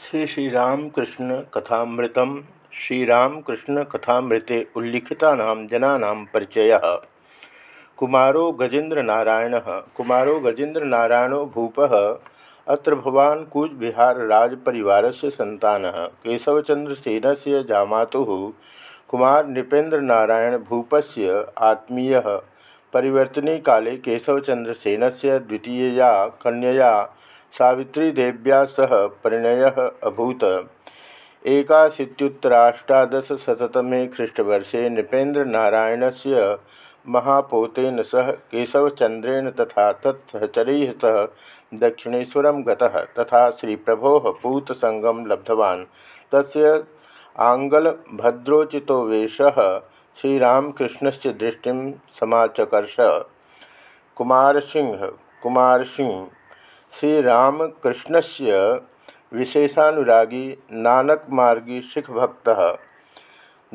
श्री श्री श्रीरामकृष्ण कथामृतम। श्रीरामकृष्ण कथामृते उल्लिखिता जना परिचय। कुमारो गजेन्द्र नारायण कुमारो गजेन्द्र नारायणो भूप। अत्र भवान् कूचबिहार राजपरिवार से संतान केशवचंद्र सेन से जामातु। कुमार नृपेन्द्र नारायण भूपस्य आत्मीय। परिवर्तने काले केशवचंद्र सेन से द्वितीयया, कन्यया सावित्रीदेव्या सह परिणय अभूत। एकाशीत्युत्तराष्टादशशततमे ख्रीष्टवर्षे नृपेन्द्रनारायण से महापोतेन सह केशवचंद्रेण तथा तत्सहचरैः सह दक्षिणेशर श्रीप्रभोः पूतसङ्गं लब्धवान्। तस्य आङ्गलभद्रोचितो वेशः श्रीरामकृष्णस्य दृष्टिं सिंह कुमारसिंह कुमारसिंह श्रीरामकृष्णस्य विशेषानुरागी नानकमार्गी सिखभक्तः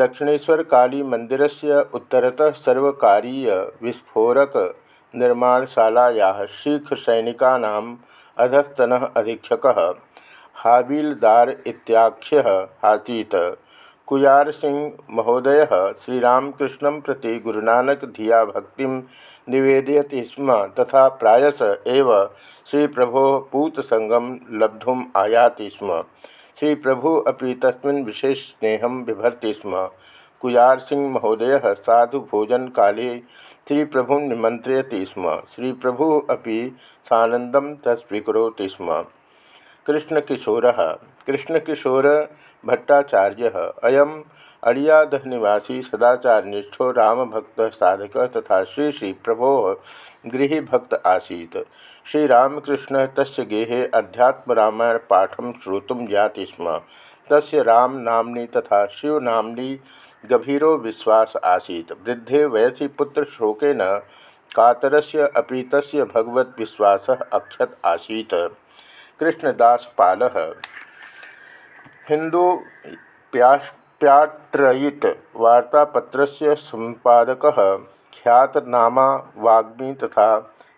दक्षिणेश्वरकालीमन्दिरस्य उत्तरतः सर्वकारीय विस्फोरक निर्माणशालायाः सिखसैनिकानाम् अधस्तनः अधीक्षकः हाबिलदार इत्याख्यः आसीत्। कुयार सिंह महोदय श्रीरामकृष्ण प्रति गुरुनानक धिया भक्ति निवेदयति स्म, तथा प्रायस एव श्री प्रभो पूतसंगम लब्धुम आयाति स्म। श्री प्रभु अभी तस्मिन् विशेष स्नेह बिभर्ति स्म। कुयार सिंह महोदय साधु भोजन काले श्री प्रभु निमंत्रयति स्म। श्री प्रभु अभी सानंदम तस्वीकरोति स्म। कृष्णकिशोर कृष्णकिशोर भट्टाचार्य अयम अड़ियादह निवासी सदाचारनिष्ठो रामभक्त साधक तथा श्री श्री प्रभो गृह गृहभक्त आसीत्। श्रीरामकृष्ण तस्य गेहे अध्यात्मरामायण पाठम श्रोतुम जाति स्म। तस्य राम नाम्नि तथा शिव नाम्नि गभीरो विश्वास आसीत्। वृद्धे वयसि पुत्रशोकेन कातरस्य अपि तस्य भगवद्विश्वासः अक्षत आसीत्। कृष्णदासपालः हिंदू प्याट्रयित वार्तापत्र संपादक, ख्यातनामा वाग्मी तथा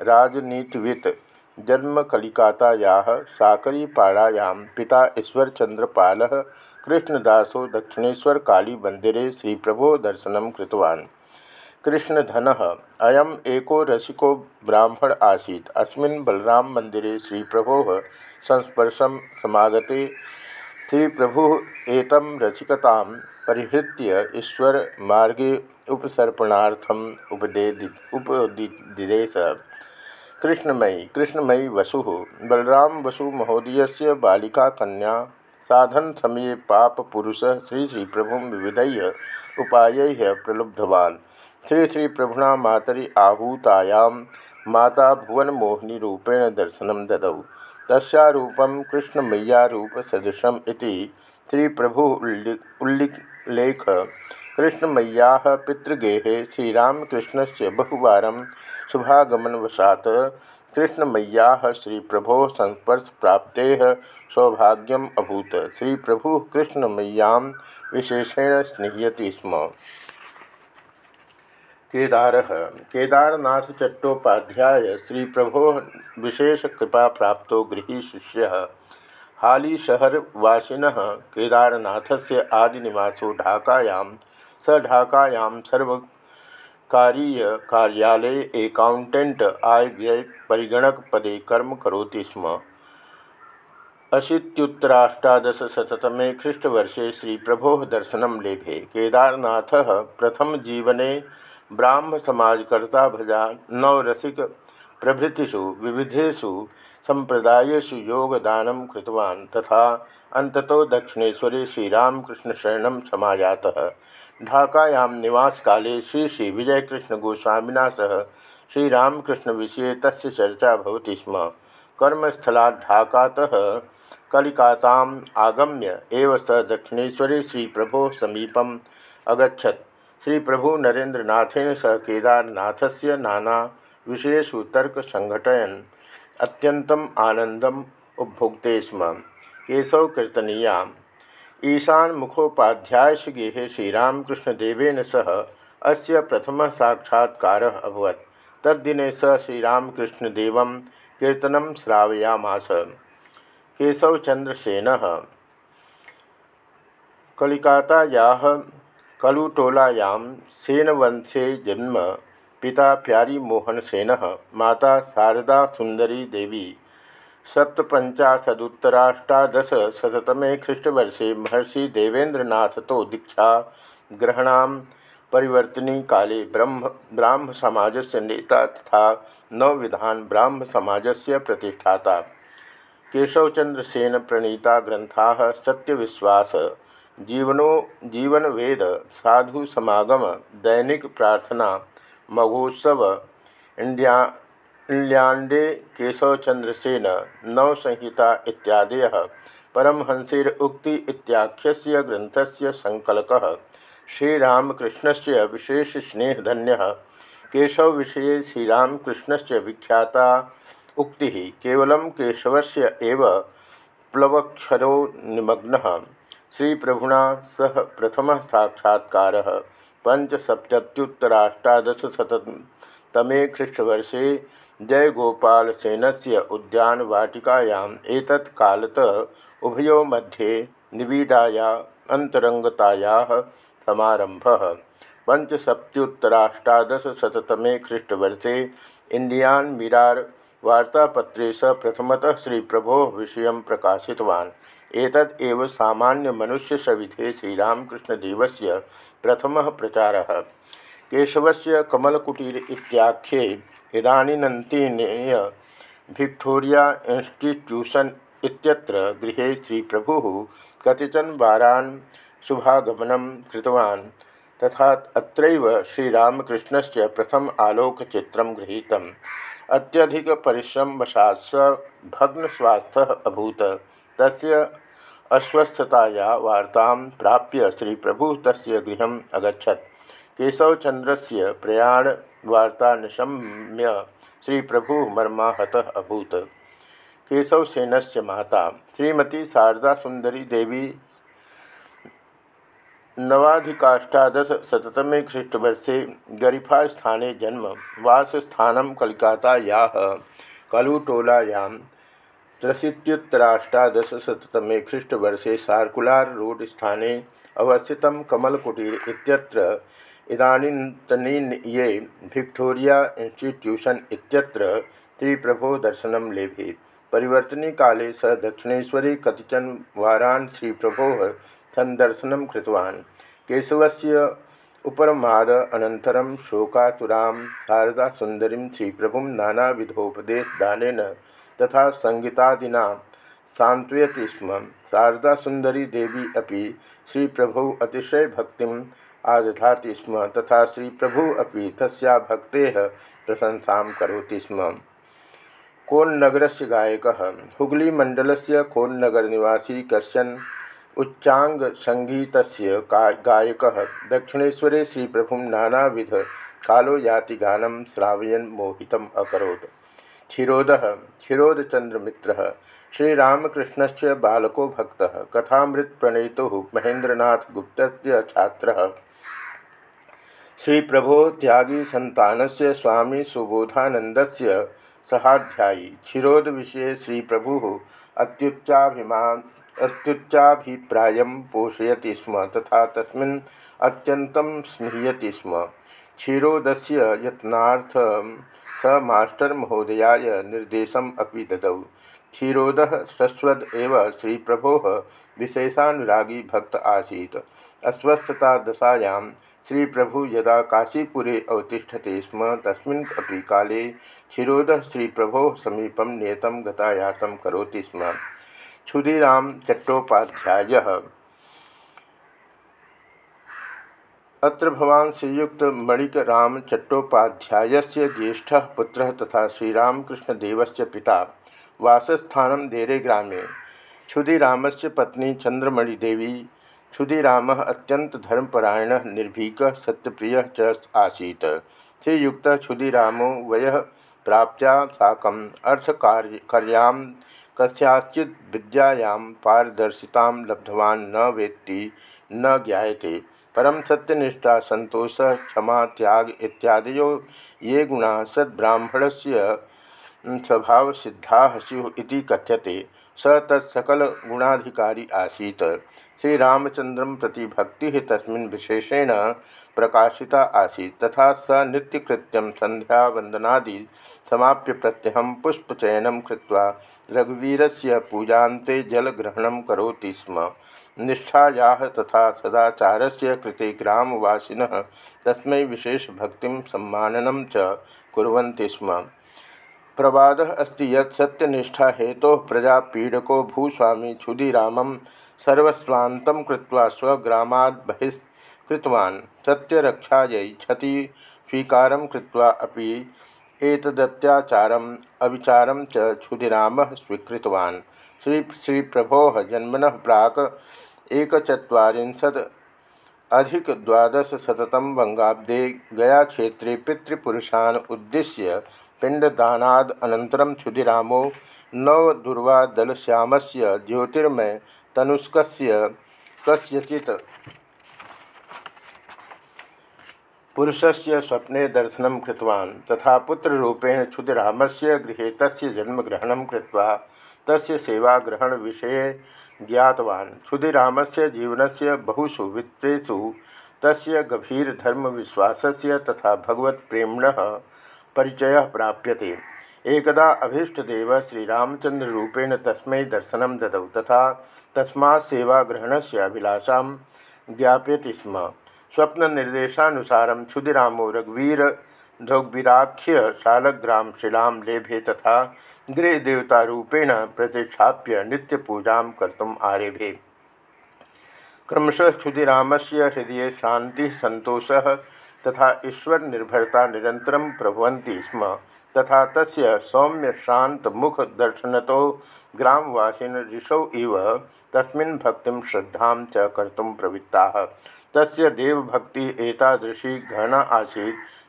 राजनीतिविद जन्म कलिकाताया साकरीपाड़ायां पिता ईश्वरचंद्रपाल कृष्णदासो दक्षिणेशर काली मंदिरे श्री प्रभो दर्शन कृतवान्। कृष्णधन, अयम एको रसिको ब्राह्मण आसीत्। अस्मिन् बलराम मंदिरे श्री प्रभो संस्पर्शम समागते श्री प्रभु एतम रसिकता परिहृत्य ईश्वर मार्गे उपसर्पणार्थम उपदे उपदिदेश कृष्णमयी कृष्णमयी वसु, बलराम वसु महोदय से बालिका कन्या, साधन समय पाप पुरुष श्री श्री प्रभु विविध उपाय प्रलुब्धवान्। श्री श्री प्रभुना मातरी आहूतायां माता भुवन मोहिनी रूपेण दर्शन ददौ। तस्रूपम कृष्णमय्यारूप सदृशम श्री प्रभु उल्लिख कृष्णमय्या पितृगेहे श्रीरामकृष्ण से बहुवार शुभागमनवशा कृष्णमय्या श्री प्रभो संस्पर्श प्राप्ते सौभाग्यम अभूत। श्री प्रभु कृष्णमय्या विशेषेण स्निह्यति स्म। केदार। केदारनाथ चट्टोपाध्याय श्री प्रभो विशेष कृपा प्राप्त गृह शिष्य। हाली शहर वासिन केदारनाथ से आदिनिवासो ढाकायां। स ढाकायां सर्वकारीय कार्यालय एकाउंटेंट आय व्यय परिगणक पदे कर्म करोति स्म। अशीत्युत्तराष्टादशशततमे ख्रीष्टवर्षे श्री प्रभो दर्शन लेभे। केदारनाथ प्रथम जीवने ब्राह्म समाजकर्ता भजा नवरसिक प्रभृतिषु, विविधेषु, संप्रदायेषु योगदान तथा अंततो दक्षिणेश्वरे श्रीरामकृष्णशरण समायातः। ढाकायां निवासकाले श्री श्री विजयकृष्ण गोस्वामिना सह श्रीरामकृष्ण विषय तस्य चर्चा भवति स्म। कर्मस्थलात् ढाकातः कलिकाताम् आगम्य एव स दक्षिणेश्वरे श्रीप्रभोः समीपम् अगछत श्री प्रभु नरेन्द्रनाथेन सह केदारनाथ से नाना विषयसु तर्क संघटयन अत्यंतम आनंदम उपभुक्ते स्म। केशव कीर्तनीया। ईशान मुखोपाध्याय गेहे श्रीरामकृष्णदेवेन सह अस्य प्रथम साक्षात्कार अभवत। तद्दिने स श्रीरामकृष्णदेव कीर्तन श्रावयामास। केशवचंद्रसेन कलिकाताया कलुटोलायां सेनवंशे जन्म। पिता प्यारी मोहन सेन माता शारदा सुंदरी देवी। सप्तपंचाशदुत्तराष्टादशतमे ख्रीष्टवर्षे महर्षि देवेन्द्रनाथ तो दीक्षा। ग्रहण परिवर्तनी काले ब्रह्म ब्राह्म समाज नेता तथा नवविधान ब्राह्म समाज से प्रतिष्ठाता। केशवचंद्र सेन प्रणीता ग्रंथा सत्यविश्वास। जीवनो जीवन वेद, साधु समागम, दैनिक प्रार्थना, महोत्सव, इंडिया इंग्लैंडे केशवचंद्रसेन, नवसंहिता इत्यादय, परमहंसर उक्ति इत्याख्यस्य ग्रंथस्य संकलकः, श्रीरामकृष्णस्य विशेष स्नेहधन्य केशव विषय श्रीरामकृष्णस्य विख्याता उक्ति केवल केशवस्य एव प्लवक्षरो निमग्न। श्री प्रभुना सह प्रथम साक्षात्कार। पंचसप्तुतराष्टादशतमे ख्रीष्टवर्षे जयगोपालसेन से उद्यान वाटिकायां एतत् कालत उभयो मध्ये निबीडाया अंतरंगताया समारंभ पंचसप्तुतराष्टादशतमे ख्रीष्टवर्षे इंडियान मिरार वार्तापत्रे स प्रथमतः श्री प्रभो विषय प्रकाशितवान्। एतद् एव सामान्य मनुष्य सविधे श्रीरामकृष्णदेवस्य प्रथमः प्रचारः। केशवस्य कमलकुटीर इत्याख्ये इदानीन्तनीय भिक्टोरिया इंस्टीट्यूशन इत्यत्र गृहे श्रीप्रभुः कतिचन वारान् शुभागमनं कृतवान्, तथा अत्रैव श्रीरामकृष्णस्य प्रथम आलोकचित्रं गृहीतम्। अत्यधिकपरिश्रमवशात् स भग्नस्वास्थ्यः अभूत्। तस्य अस्वस्थताया वार्तां प्राप्य श्रीप्रभुः तस्य गृहम् अगच्छत्। केशवचन्द्रस्य प्रयाणवार्ता निशम्य श्रीप्रभुः मर्माहतः अभूत्। केशवसेनस्य माता, श्रीमती शारदासुन्दरी देवी नवाधिकाष्टादशतमे ख्रीष्टवर्षे गरिफास्थाने जन्म। वासस्थान कलिकाताया, कलुटोलायां त्रशीत्युत्तराष्टादशतमे ख्रीष्टवर्षे सार्कुलार रोड स्थाने अवस्थित कमलकुटीर इत्यत्र, इदानीन्तनीये भिक्टोरिया इंस्टीट्यूशन इत्यत्र श्रीप्रभो दर्शनं लेभे। परिवर्तनी काले स दक्षिणेश्वरे कतिचन वारान् श्रीप्रभो संदर्शन कृतवान्। केशवस्य उपरमाद अनन्तरं शोकातुरां, शारदासुन्दरीं श्रीप्रभुं नानाविधोपदेशदानेन तथा संगीतादिना सान्त्वयति स्म। शारदासुन्दरी देवी अपि श्रीप्रभौ अतिशयभक्तिम् आदधाति स्म तथा श्री प्रभु अभी तस्या भक्तेः प्रशंसा कौती स्म। कोन्नगरस्य गायकः। हुगलीमण्डलस्य कोन्नगरनिवासी कश्चन उच्चांग संगीत गायक। दक्षिणेशरे श्री प्रभु नानाविध कालो याति गानम श्रावयन मोहित अकोत् क्षीरोद क्षीरोदचंद्रमित्र श्रीरामकृष्ण से बालको भक्त कथामृत प्रणेतु महेन्द्रनाथ गुप्त छात्र श्री प्रभो त्यागी संतान से स्वामी सुबोधानंद सहाध्यायी क्षीरोद विषय श्री प्रभु अत्युच्चाभिमान अत्युच्चाभिप्राय पोषयति स्म तथा तस्मिन् अत्यन्तं स्म क्षीरोदस्य यत्नार्थ स मास्टर महोदयाय निर्देशम अपि ददौ। क्षीरोदः शश्वद एव श्रीप्रभोः विशेषानुरागी भक्त आसीत्। अस्वस्थता दशायां श्री प्रभु यदा काशीपुरे अवतिष्ठते स्म, तस्मिन् अपि काले क्षीरोदः श्रीप्रभोः समीपं नियतं गतायातं करोति स्म। क्षुदीराम चट्टोपाध्याय। अत्र भवान श्रीयुक्त मणिक राम चट्टोपाध्याय से ज्येष्ठ पुत्र तथा श्रीरामकृष्णदेव पिता। वासस्थान देरे ग्रामे। क्षुदीराम से पत्नी चंद्रमणिदेवी क्षुदीराम अत्यंत धर्मपरायण निर्भीक, सत्यप्रिय च श्रीयुक्त क्षुदीरामो वय प्राप्त्या साकम। अर्थकार्यां कस्याचित् विद्यायां पारदर्शितां लब्धवान् न वेत्ति, न ज्ञाते परम सत्यनिष्ठा, संतोष, क्षमा, त्याग इत्यादयो ये गुणा सद्ब्राह्मणस्य स्वभाव सिद्धा स्युः कथ्यते। स तत्सकलगुणाधिकारी आसीत्। श्रीरामचंद्रम प्रति भक्ति तस्मिन् विशेषेण प्रकाशिता आसी तथा स नित्यकृत्यं संध्यावंदनादि समाप्य प्रत्यहं पुष्पचयन कृत्वा रघुवीरस्य पूजान्ते जलग्रहण कौती स्म। निष्ठाया तथा सदाचार से कृते ग्रामवासीन तस्म विशेषभक्ति सम्माननं च कुर्वन्ति स्म। प्रवाद अस्त सत्यनिष्ठा हेतु प्रजापीडको भूस्वामी क्षुदिरामं सर्वस्वान्तं कृत्वा स्वग्रामात् बहिष्कृतवान् सत्यरक्षायै क्षति स्वीकारं कृत्वा अपि एतदत्याचारम्, अविचारं च श्री श्री प्रभो जन्मन प्राक एक अधिक द्वादशत वंगाब्दे गया क्षेत्रे पितृपुरुषान् उद्देश्य पिंडदानाद अनन्तरं क्षुदिरामो नवदुर्वादलश्यामस्य ज्योतिर्मय तनुष्कस्य कस्यचित् पुरुषस्य स्वप्ने दर्शनं कृतवान् तथा पुत्ररूपेण क्षुदिरामस्य गृहे तस्य जन्मग्रहणं कृत्वा तस्य सेवाग्रहण विषय ज्ञातवान्। क्षुदिरामस्य जीवनस्य बहुषु वृत्तेषु तस्य गभीरधर्मविश्वासस्य तथा भगवत्प्रेम्णः परिचयः प्राप्यते। एकदा अभीष्टदेव श्रीरामचन्द्ररूपेण तस्मै दर्शनं ददौ तथा तस्मात् सेवाग्रहणस्य अभिलाषां ज्ञापयति स्म। स्वप्ननिर्देशानुसारं क्षुदिरामो रघुवीर ध्रुवीराख्य शालग्राम शिला लेभे तथा गृहदेवतारूपेण प्रतिष्ठाप्य नित्यपूजा कर्तुम् आरेभे। क्रमशः से हृदय शांति सतोष तथा ईश्वर निर्भरता निरंतर प्रभवती स्म। तथा तस्य सौम्य शांत मुख दर्शनतो ग्रामवासीन ऋषौ इव तस्मिन् भक्ति श्रद्धा च कर्तुं प्रवृत्ताः। तस्य देवभक्ति एतादृशी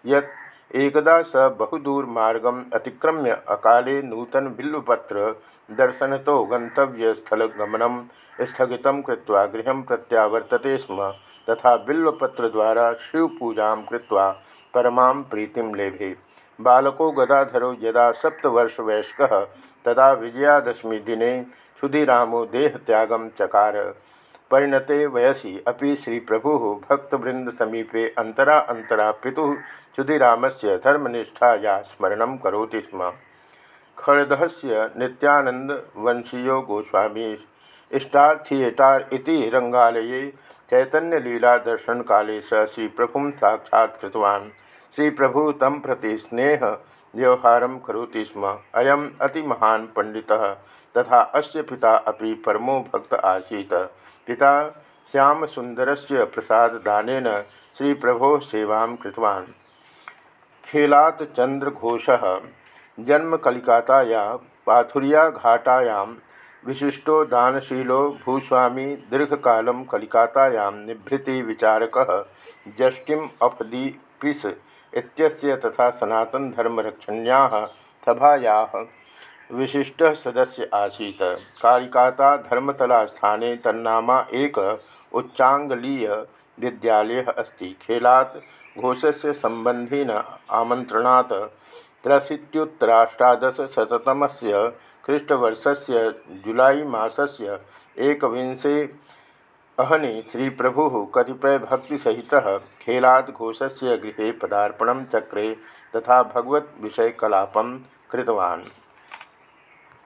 यत् एकदा स बहुदूर मार्गम अतिक्रम्य अकाले नूतन बिल्वपत्र दर्शन तो गंतव्यस्थलगमनम स्थगित कृत्वा गृह प्रत्यावर्तते स्म। तथा बिल्वपत्रद्वारा शिवपूजा कृत्वा परमा प्रीतिं लेभे। बालको गदाधरो यदा सप्तवर्षवयस्क तदा विजयादशमी दिने क्षुदिरामो देहत्यागं चकार। परिणते वयसी अभी श्री प्रभु भक्तवृंद समीपे अंतरा अंतरा पिता क्षुदिराम से धर्मनिष्ठाया स्मरण करोति स्म। खड़द से वंशीयो गोस्वामी स्टार थिएटार इति रंगालये चैतन्यलीला दर्शन काले स श्री प्रभु साक्षात्तवा श्री प्रभु तम प्रति स्नेह व्यवहार करोति स्म। अयम अति महान पंडितः तथा अस्य पिता अपि परमो भक्त आसीत्। पिता श्यामसुन्दरस्य प्रसाददानेन श्रीप्रभो सेवां कृतवान्। खेलात् चन्द्रघोषः जन्म कलिकाताया पाथुरिया घाटायां विशिष्टो दानशीलो भूस्वामी दीर्घकालं कलिकातायां निभृति विचारकः जस्टिम् ऑफ़ दि पीस इत्यस्य तथा सनातन सनातनधर्मरक्षण्याः सभायाः विशिष्ट सदस्य आसीत्। कारिकाता धर्मतला स्थाने तन्नामा एक उच्चांगलीय विद्यालय अस्ति। खेलात् घोषस्य संबंधीन आमन्त्रणात् त्रशीत्युत्तराष्टादशशततमस्य ख्रीष्टवर्षस्य जुलाई मासस्य एकविंशे अहनि सहित खेलाद घोष से गृह पदार्पण चक्रे तथा भगवत विषयकलापं कृतवान्।